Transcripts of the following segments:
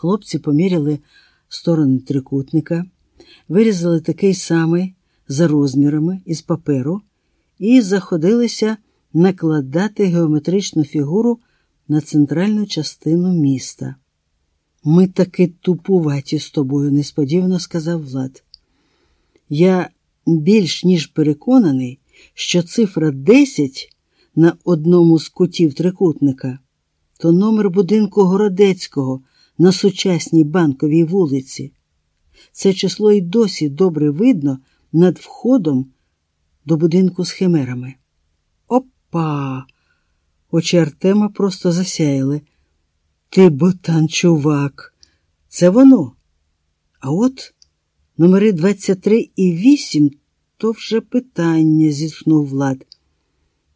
Хлопці поміряли сторони трикутника, вирізали такий самий за розмірами із паперу і заходилися накладати геометричну фігуру на центральну частину міста. Ми таки тупуваті з тобою, несподівано сказав Влад. Я більш ніж переконаний, що цифра 10 на одному з кутів трикутника то номер будинку Городецького на сучасній банковій вулиці. Це число й досі добре видно над входом до будинку з химерами. Опа! Очі Артема просто засяяли. Ти ботан, чувак, це воно. А от номери 23 і 8 то вже питання, зітхнув Влад.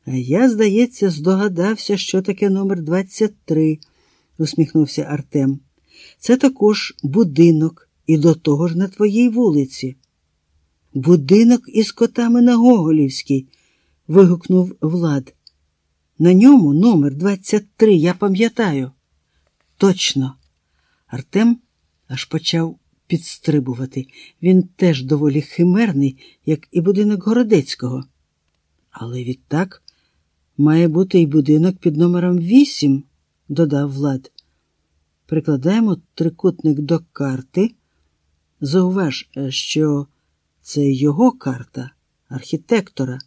А я, здається, здогадався, що таке номер 23, усміхнувся Артем. Це також будинок і до того ж на твоїй вулиці. Будинок із котами на Гоголівській, вигукнув Влад. На ньому номер 23, я пам'ятаю. Точно. Артем аж почав підстрибувати. Він теж доволі химерний, як і будинок Городецького. Але відтак має бути і будинок під номером 8, додав Влад. Прикладаємо трикутник до карти. Зауваж, що це його карта, архітектора.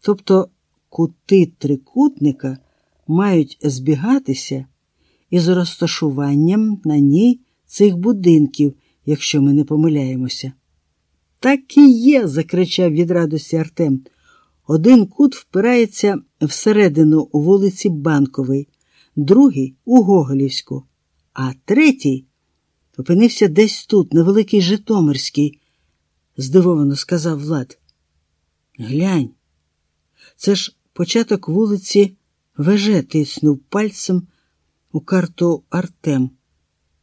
Тобто кути трикутника мають збігатися із розташуванням на ній цих будинків, якщо ми не помиляємося. Так і є, закричав від радості Артем. Один кут впирається всередину вулиці Банкової, другий у Гоголівську, а третій опинився десь тут, на Великий Житомирський, здивовано сказав Влад. Глянь, це ж початок вулиці Веже тиснув пальцем у карту Артем.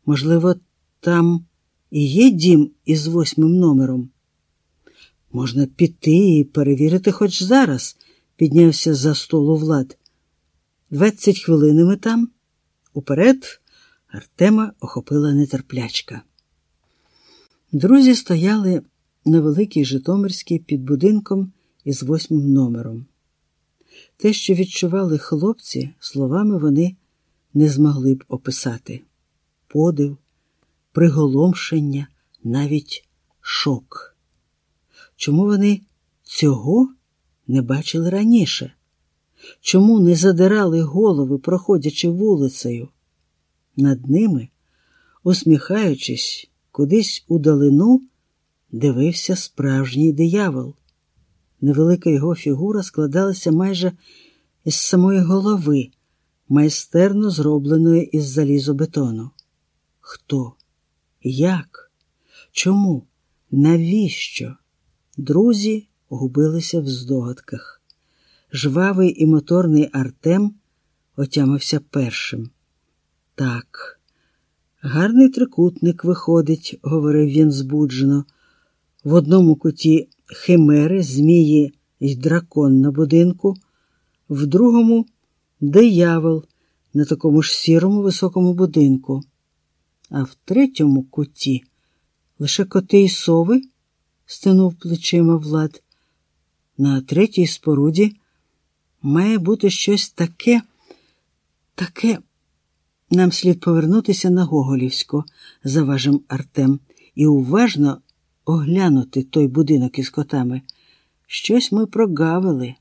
Можливо, там і є дім із восьмим номером. Можна піти і перевірити хоч зараз, піднявся за столу Влад. Двадцять хвилин ми там. Уперед Артема охопила нетерплячка. Друзі стояли на Великій Житомирській під будинком із восьмим номером. Те, що відчували хлопці, словами вони не змогли б описати подив, приголомшення, навіть шок. Чому вони цього не бачили раніше? Чому не задирали голови, проходячи вулицею? Над ними, усміхаючись, кудись у далину, дивився справжній диявол. Невелика його фігура складалася майже із самої голови, майстерно зробленої із залізобетону. Хто? Як? Чому? Навіщо? Друзі губилися в здогадках. Жвавий і моторний Артем отямився першим. Так, гарний трикутник виходить, говорив він збуджено. В одному куті химери, змії й дракон на будинку, в другому диявол на такому ж сірому високому будинку, а в третьому куті лише коти й сови, стинув плечима Влад. На третій споруді має бути щось таке, таке. Нам слід повернутися на Гоголівську, заважив Артем, і уважно оглянути той будинок із котами. Щось ми прогавили,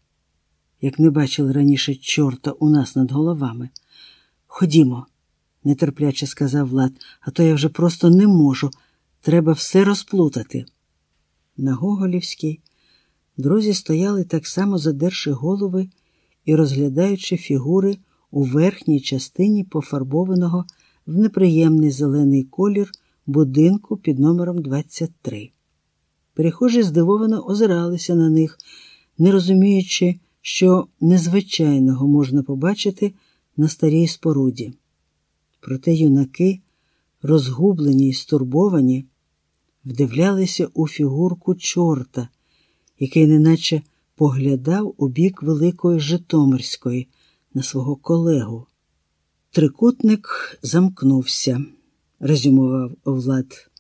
як не бачили раніше чорта у нас над головами. Ходімо, нетерпляче сказав Влад, а то я вже просто не можу. Треба все розплутати. На Гоголівській друзі стояли так само, задерши голови і розглядаючи фігури у верхній частині пофарбованого в неприємний зелений колір будинку під номером 23. Перехожі здивовано озиралися на них, не розуміючи, що незвичайного можна побачити на старій споруді. Проте юнаки, розгублені й стурбовані, вдивлялися у фігурку чорта, який неначе поглядав у бік Великої Житомирської на свого колегу. Трикутник замкнувся. резюмував Влад.